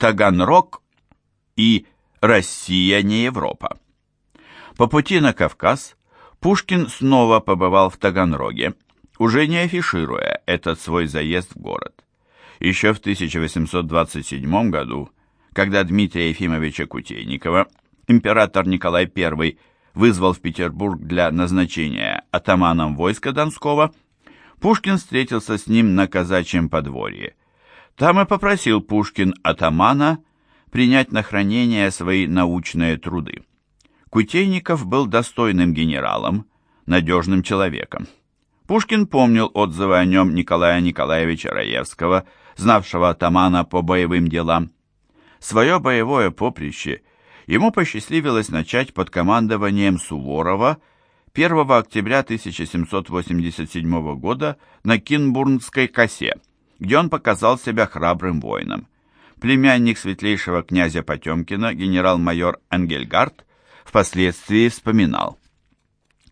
Таганрог и Россия не Европа. По пути на Кавказ Пушкин снова побывал в Таганроге, уже не афишируя этот свой заезд в город. Еще в 1827 году, когда Дмитрия Ефимовича Кутейникова император Николай I вызвал в Петербург для назначения атаманом войска Донского, Пушкин встретился с ним на казачьем подворье. Там и попросил Пушкин атамана принять на хранение свои научные труды. Кутейников был достойным генералом, надежным человеком. Пушкин помнил отзывы о нем Николая Николаевича Раевского, знавшего атамана по боевым делам. Свое боевое поприще ему посчастливилось начать под командованием Суворова 1 октября 1787 года на Кинбурнской косе, где он показал себя храбрым воином. Племянник светлейшего князя Потемкина, генерал-майор Ангельгард, впоследствии вспоминал.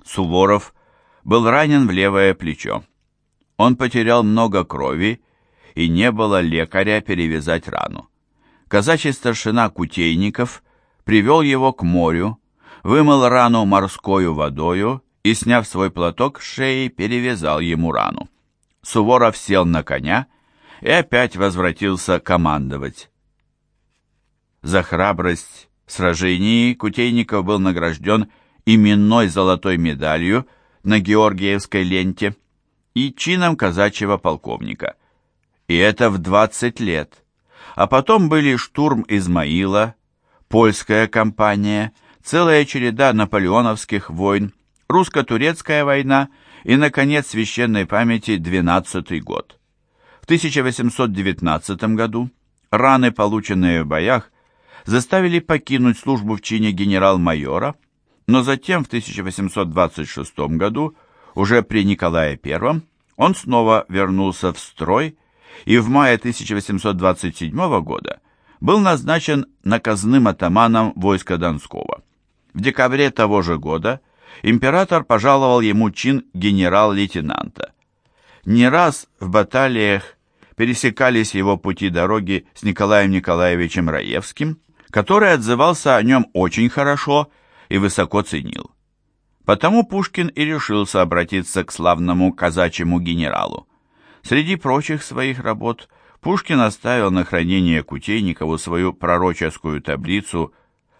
Суворов был ранен в левое плечо. Он потерял много крови, и не было лекаря перевязать рану. Казачий старшина Кутейников привел его к морю, вымыл рану морскою водою и, сняв свой платок с шеи, перевязал ему рану. Суворов сел на коня и опять возвратился командовать. За храбрость в сражении Кутейников был награжден именной золотой медалью на Георгиевской ленте и чином казачьего полковника. И это в 20 лет. А потом были штурм Измаила, польская кампания, целая череда наполеоновских войн, русско-турецкая война и, наконец, священной памяти 12 год. В 1819 году раны, полученные в боях, заставили покинуть службу в чине генерал-майора, но затем в 1826 году, уже при Николае I, он снова вернулся в строй и в мае 1827 года был назначен наказным атаманом войска Донского. В декабре того же года император пожаловал ему чин генерал-лейтенанта. Не раз в баталиях пересекались его пути дороги с Николаем Николаевичем Раевским, который отзывался о нем очень хорошо и высоко ценил. Потому Пушкин и решился обратиться к славному казачьему генералу. Среди прочих своих работ Пушкин оставил на хранение Кутейникову свою пророческую таблицу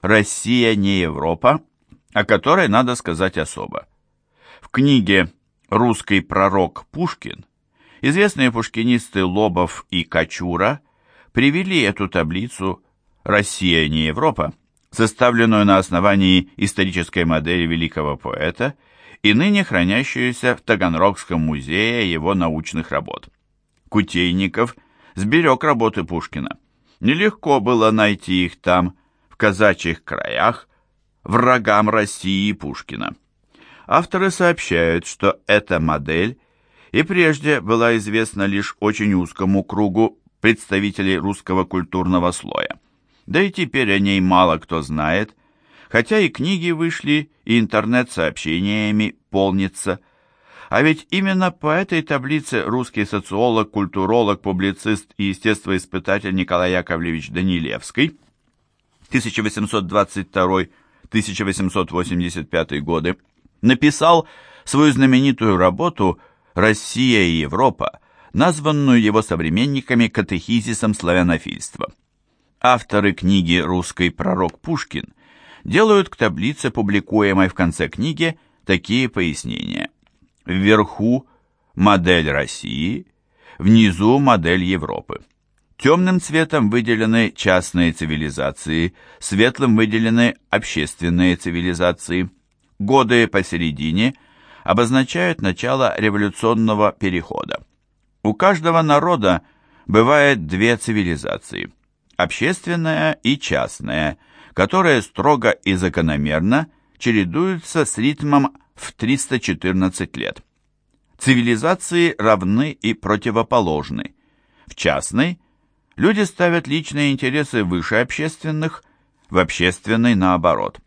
«Россия не Европа», о которой надо сказать особо. В книге «Русский пророк Пушкин» известные пушкинисты Лобов и Качура привели эту таблицу «Россия не Европа», составленную на основании исторической модели великого поэта и ныне хранящуюся в Таганрогском музее его научных работ. Кутейников сберег работы Пушкина. Нелегко было найти их там, в казачьих краях, врагам России и Пушкина. Авторы сообщают, что эта модель и прежде была известна лишь очень узкому кругу представителей русского культурного слоя. Да и теперь о ней мало кто знает, хотя и книги вышли, и интернет сообщениями полнится. А ведь именно по этой таблице русский социолог, культуролог, публицист и естествоиспытатель Николай Яковлевич Данилевский 1822-1885 годы написал свою знаменитую работу «Россия и Европа», названную его современниками катехизисом славянофильства. Авторы книги «Русский пророк Пушкин» делают к таблице, публикуемой в конце книги, такие пояснения. Вверху модель России, внизу модель Европы. Темным цветом выделены частные цивилизации, светлым выделены общественные цивилизации. Годы посередине обозначают начало революционного перехода. У каждого народа бывает две цивилизации – общественная и частная, которые строго и закономерно чередуются с ритмом в 314 лет. Цивилизации равны и противоположны. В частной люди ставят личные интересы выше общественных, в общественной наоборот.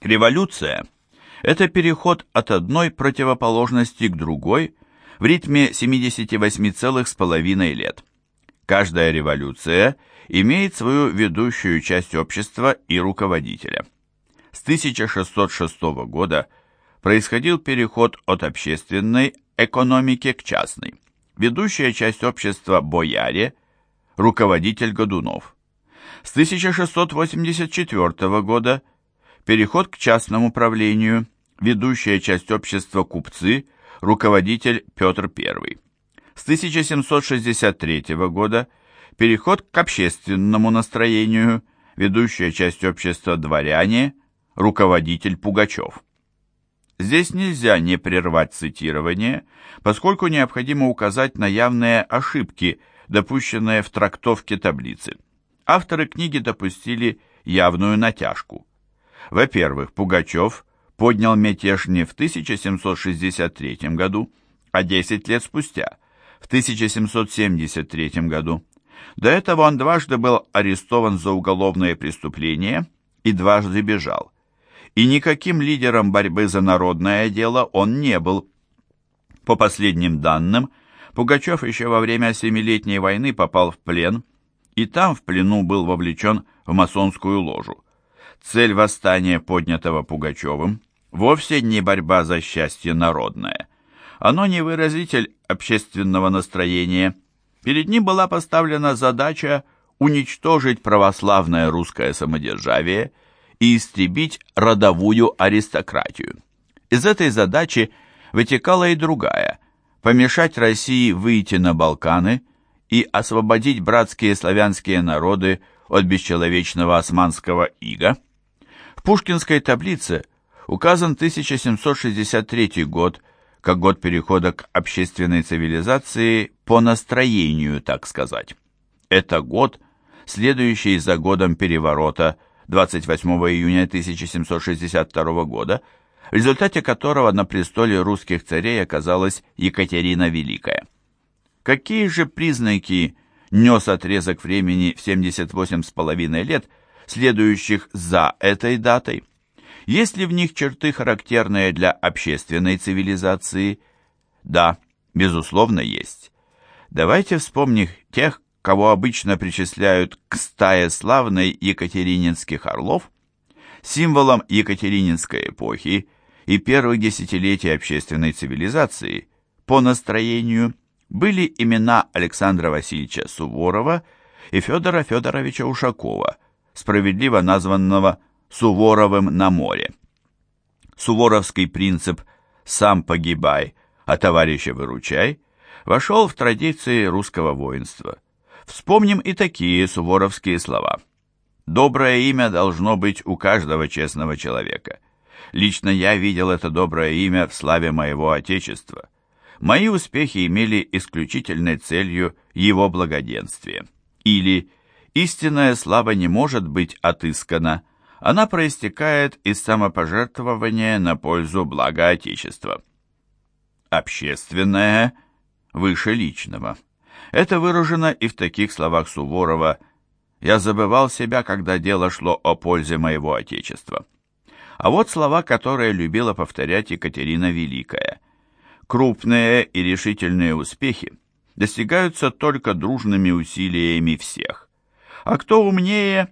Революция – это переход от одной противоположности к другой в ритме 78,5 лет. Каждая революция имеет свою ведущую часть общества и руководителя. С 1606 года происходил переход от общественной экономики к частной. Ведущая часть общества – бояре, руководитель Годунов. С 1684 года переход к частному правлению, ведущая часть общества – купцы, руководитель Петр I. С 1763 года переход к общественному настроению, ведущая часть общества – дворяне, руководитель Пугачев. Здесь нельзя не прервать цитирование, поскольку необходимо указать на явные ошибки, допущенные в трактовке таблицы. Авторы книги допустили явную натяжку. Во-первых, Пугачев поднял мятеж не в 1763 году, а 10 лет спустя, в 1773 году. До этого он дважды был арестован за уголовное преступление и дважды бежал и никаким лидером борьбы за народное дело он не был. По последним данным, Пугачев еще во время Семилетней войны попал в плен, и там в плену был вовлечен в масонскую ложу. Цель восстания, поднятого Пугачевым, вовсе не борьба за счастье народное. Оно не выразитель общественного настроения. Перед ним была поставлена задача уничтожить православное русское самодержавие – и истребить родовую аристократию. Из этой задачи вытекала и другая – помешать России выйти на Балканы и освободить братские славянские народы от бесчеловечного османского ига. Пушкинской таблице указан 1763 год как год перехода к общественной цивилизации по настроению, так сказать. Это год, следующий за годом переворота 28 июня 1762 года, в результате которого на престоле русских царей оказалась Екатерина Великая. Какие же признаки нес отрезок времени в 78 с половиной лет, следующих за этой датой? Есть ли в них черты, характерные для общественной цивилизации? Да, безусловно, есть. Давайте вспомним тех, кого обычно причисляют к стае славной екатерининских орлов, символом екатерининской эпохи и первых десятилетий общественной цивилизации, по настроению были имена Александра Васильевича Суворова и Федора Федоровича Ушакова, справедливо названного Суворовым на море. Суворовский принцип «сам погибай, а товарища выручай» вошел в традиции русского воинства – Вспомним и такие суворовские слова. «Доброе имя должно быть у каждого честного человека. Лично я видел это доброе имя в славе моего Отечества. Мои успехи имели исключительной целью его благоденствие». Или «Истинная слава не может быть отыскана, она проистекает из самопожертвования на пользу блага Отечества». Общественное выше личного. Это выражено и в таких словах Суворова «Я забывал себя, когда дело шло о пользе моего Отечества». А вот слова, которые любила повторять Екатерина Великая. «Крупные и решительные успехи достигаются только дружными усилиями всех. А кто умнее,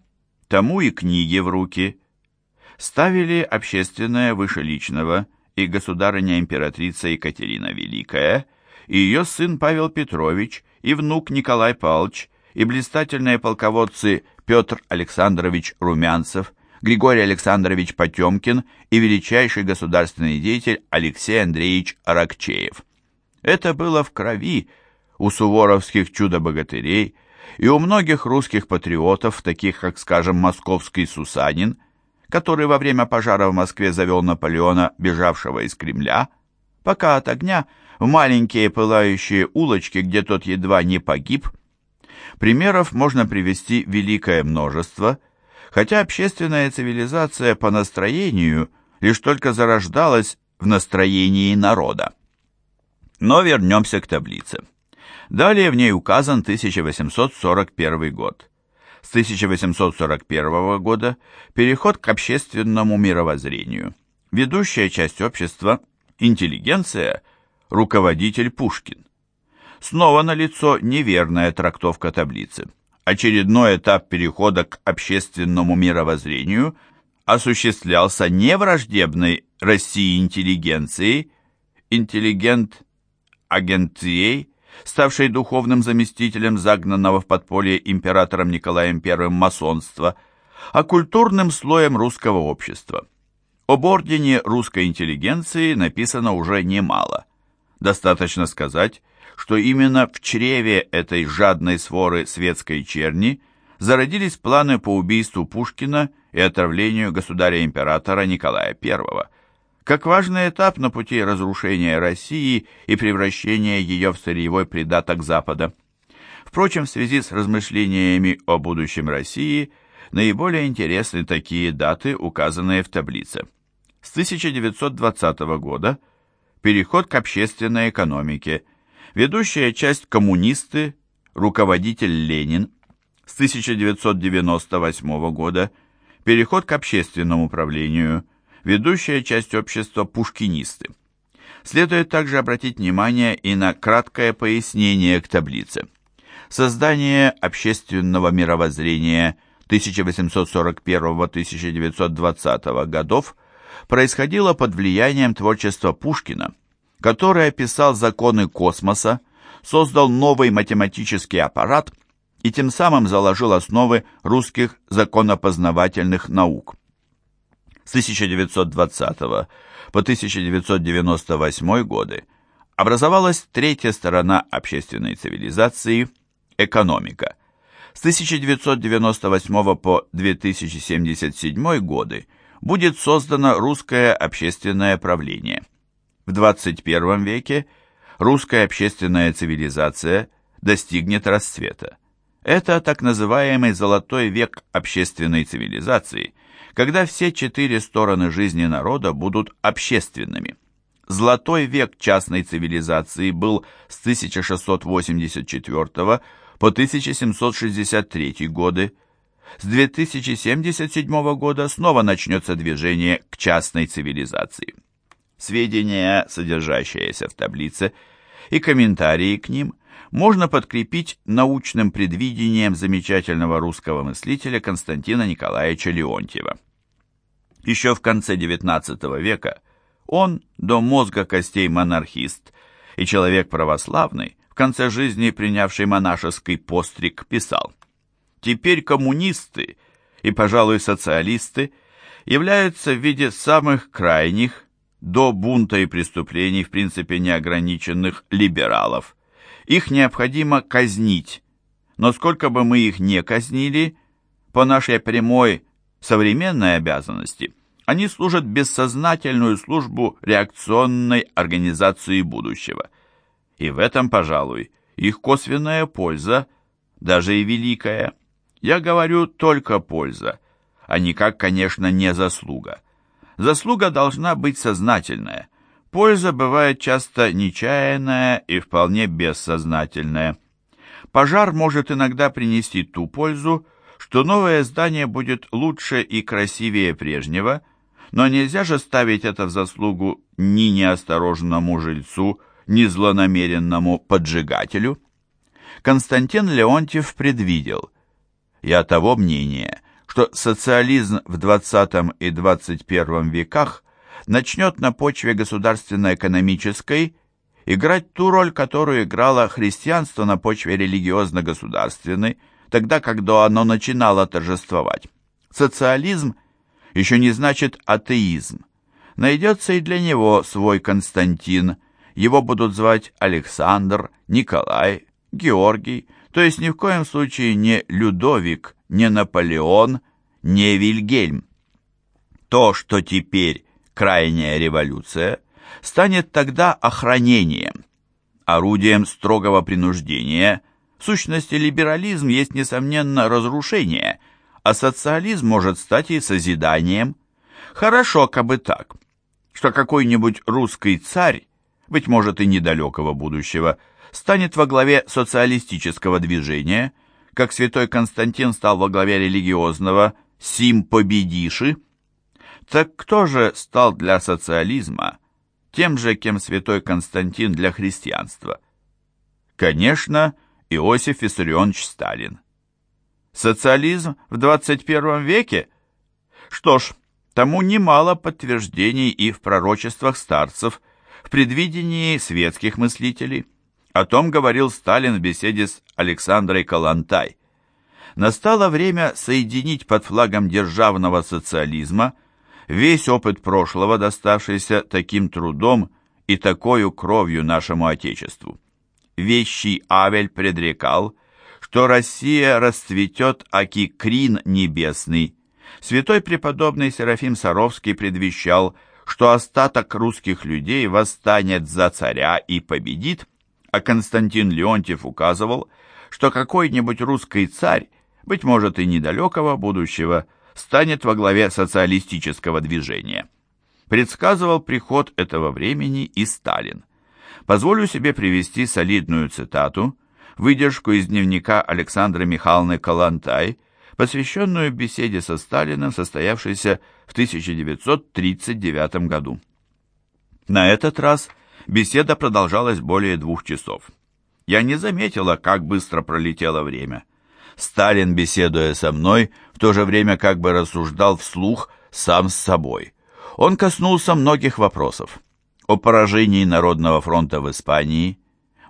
тому и книги в руки». Ставили общественное выше личного и государыня-императрица Екатерина Великая, и ее сын Павел Петрович – и внук Николай Павлович, и блистательные полководцы Петр Александрович Румянцев, Григорий Александрович Потемкин и величайший государственный деятель Алексей Андреевич Аракчеев. Это было в крови у суворовских чудо-богатырей и у многих русских патриотов, таких как, скажем, московский Сусанин, который во время пожара в Москве завел Наполеона, бежавшего из Кремля, пока от огня в маленькие пылающие улочки, где тот едва не погиб. Примеров можно привести великое множество, хотя общественная цивилизация по настроению лишь только зарождалась в настроении народа. Но вернемся к таблице. Далее в ней указан 1841 год. С 1841 года переход к общественному мировоззрению. Ведущая часть общества, интеллигенция – руководитель Пушкин. снова налицо неверная трактовка таблицы. Очередной этап перехода к общественному мировоззрению осуществлялся не враждебной России интеллигенцией, интеллигент ставшей духовным заместителем загнанного в подполье императором Николаем I масонства, а культурным слоем русского общества. Об ордене русской интеллигенции написано уже немало. Достаточно сказать, что именно в чреве этой жадной своры светской черни зародились планы по убийству Пушкина и отравлению государя-императора Николая I, как важный этап на пути разрушения России и превращения ее в сырьевой придаток Запада. Впрочем, в связи с размышлениями о будущем России наиболее интересны такие даты, указанные в таблице. С 1920 года переход к общественной экономике, ведущая часть коммунисты, руководитель Ленин, с 1998 года переход к общественному управлению – ведущая часть общества пушкинисты. Следует также обратить внимание и на краткое пояснение к таблице. Создание общественного мировоззрения 1841-1920 годов происходило под влиянием творчества Пушкина, который описал законы космоса, создал новый математический аппарат и тем самым заложил основы русских законопознавательных наук с 1920 по 1998 годы образовалась третья сторона общественной цивилизации – экономика. С 1998 по 2077 годы будет создано русское общественное правление. В 21 веке русская общественная цивилизация достигнет расцвета. Это так называемый «золотой век общественной цивилизации», когда все четыре стороны жизни народа будут общественными. Золотой век частной цивилизации был с 1684 по 1763 годы. С 2077 года снова начнется движение к частной цивилизации. Сведения, содержащиеся в таблице, и комментарии к ним можно подкрепить научным предвидением замечательного русского мыслителя Константина Николаевича Леонтьева. Еще в конце XIX века он, до мозга костей монархист и человек православный, в конце жизни принявший монашеский постриг, писал «Теперь коммунисты и, пожалуй, социалисты являются в виде самых крайних, до бунта и преступлений в принципе неограниченных либералов. Их необходимо казнить, но сколько бы мы их не казнили, по нашей прямой современной обязанности, они служат бессознательную службу реакционной организации будущего. И в этом, пожалуй, их косвенная польза, даже и великая. Я говорю только польза, а никак, конечно, не заслуга. Заслуга должна быть сознательная. Польза бывает часто нечаянная и вполне бессознательная. Пожар может иногда принести ту пользу, что новое здание будет лучше и красивее прежнего, но нельзя же ставить это в заслугу ни неосторожному жильцу, ни злонамеренному поджигателю. Константин Леонтьев предвидел, я того мнения, что социализм в 20 и 21 веках начнет на почве государственно-экономической играть ту роль, которую играло христианство на почве религиозно-государственной, тогда, когда оно начинало торжествовать. Социализм еще не значит атеизм. Найдется и для него свой Константин, его будут звать Александр, Николай, Георгий, то есть ни в коем случае не Людовик, не Наполеон, не Вильгельм. То, что теперь крайняя революция, станет тогда охранением, орудием строгого принуждения – в сущности, либерализм есть, несомненно, разрушение, а социализм может стать и созиданием. Хорошо, как бы так, что какой-нибудь русский царь, быть может и недалекого будущего, станет во главе социалистического движения, как святой Константин стал во главе религиозного «Сим победиши». Так кто же стал для социализма тем же, кем святой Константин для христианства? Конечно, Иосиф Виссарионович Сталин. Социализм в 21 веке? Что ж, тому немало подтверждений и в пророчествах старцев, в предвидении светских мыслителей. О том говорил Сталин в беседе с Александрой Калантай. Настало время соединить под флагом державного социализма весь опыт прошлого, доставшийся таким трудом и такою кровью нашему Отечеству. Вещий Авель предрекал, что Россия расцветет, аки крин небесный. Святой преподобный Серафим Саровский предвещал, что остаток русских людей восстанет за царя и победит, а Константин Леонтьев указывал, что какой-нибудь русский царь, быть может и недалекого будущего, станет во главе социалистического движения. Предсказывал приход этого времени и Сталин. Позволю себе привести солидную цитату, выдержку из дневника Александры Михайловны Калантай, посвященную беседе со Сталиным, состоявшейся в 1939 году. На этот раз беседа продолжалась более двух часов. Я не заметила, как быстро пролетело время. Сталин, беседуя со мной, в то же время как бы рассуждал вслух сам с собой. Он коснулся многих вопросов. О поражении Народного фронта в Испании,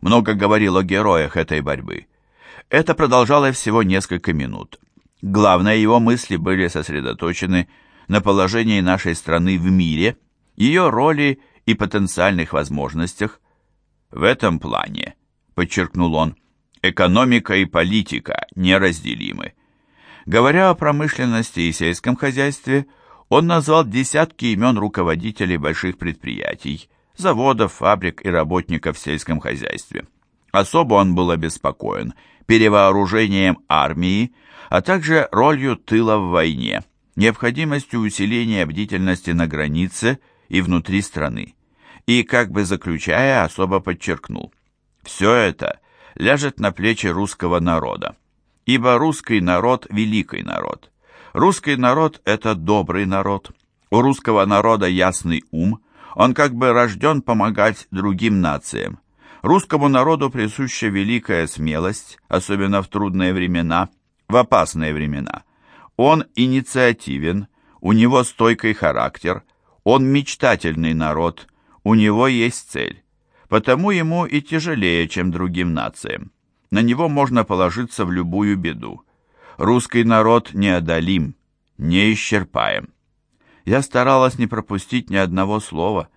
много говорил о героях этой борьбы. Это продолжалось всего несколько минут. Главные его мысли были сосредоточены на положении нашей страны в мире, ее роли и потенциальных возможностях. В этом плане, подчеркнул он, экономика и политика неразделимы. Говоря о промышленности и сельском хозяйстве, он назвал десятки имен руководителей больших предприятий, заводов, фабрик и работников в сельском хозяйстве. Особо он был обеспокоен перевооружением армии, а также ролью тыла в войне, необходимостью усиления бдительности на границе и внутри страны. И, как бы заключая, особо подчеркнул, все это ляжет на плечи русского народа, ибо русский народ – великий народ. Русский народ – это добрый народ. У русского народа ясный ум, он как бы рожден помогать другим нациям. Русскому народу присуща великая смелость, особенно в трудные времена, в опасные времена. Он инициативен, у него стойкий характер, он мечтательный народ, у него есть цель. Потому ему и тяжелее, чем другим нациям. На него можно положиться в любую беду. Русский народ неодолим, неисчерпаем. Я старалась не пропустить ни одного слова.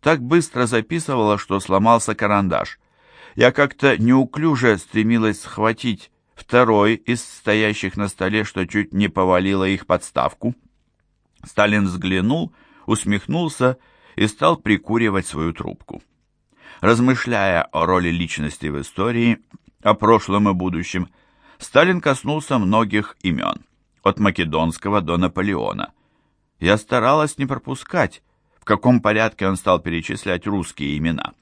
Так быстро записывала, что сломался карандаш. Я как-то неуклюже стремилась схватить второй из стоящих на столе, что чуть не повалило их подставку. Сталин взглянул, усмехнулся и стал прикуривать свою трубку. Размышляя о роли личности в истории, о прошлом и будущем, Сталин коснулся многих имен, от Македонского до Наполеона. Я старалась не пропускать, в каком порядке он стал перечислять русские имена.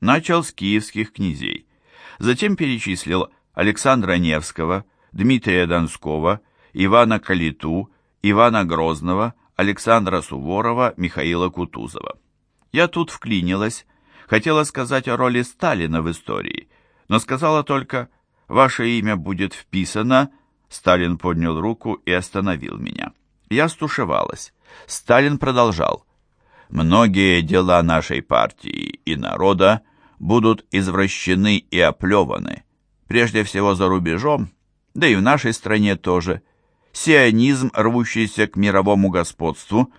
Начал с киевских князей, затем перечислил Александра Невского, Дмитрия Донского, Ивана Калиту, Ивана Грозного, Александра Суворова, Михаила Кутузова. Я тут вклинилась, хотела сказать о роли Сталина в истории, но сказала только «Ваше имя будет вписано», Сталин поднял руку и остановил меня. Я стушевалась. Сталин продолжал. «Многие дела нашей партии и народа будут извращены и оплеваны, прежде всего за рубежом, да и в нашей стране тоже. Сионизм, рвущийся к мировому господству,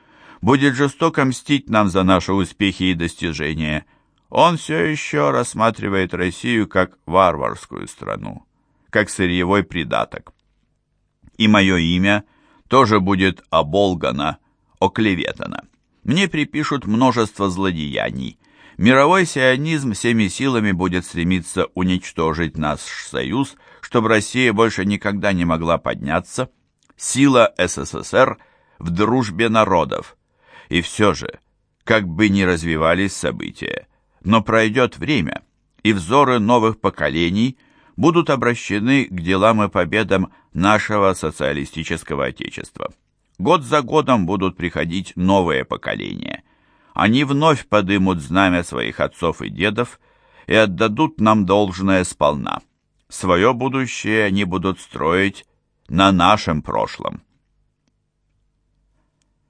будет жестоко мстить нам за наши успехи и достижения. Он все еще рассматривает Россию как варварскую страну, как сырьевой придаток. И мое имя – тоже будет оболгано, оклеветано. Мне припишут множество злодеяний. Мировой сионизм всеми силами будет стремиться уничтожить наш союз, чтобы Россия больше никогда не могла подняться. Сила СССР в дружбе народов. И все же, как бы ни развивались события, но пройдет время, и взоры новых поколений – будут обращены к делам и победам нашего социалистического отечества. Год за годом будут приходить новые поколения. Они вновь подымут знамя своих отцов и дедов, и отдадут нам должное сполна. Свое будущее они будут строить на нашем прошлом.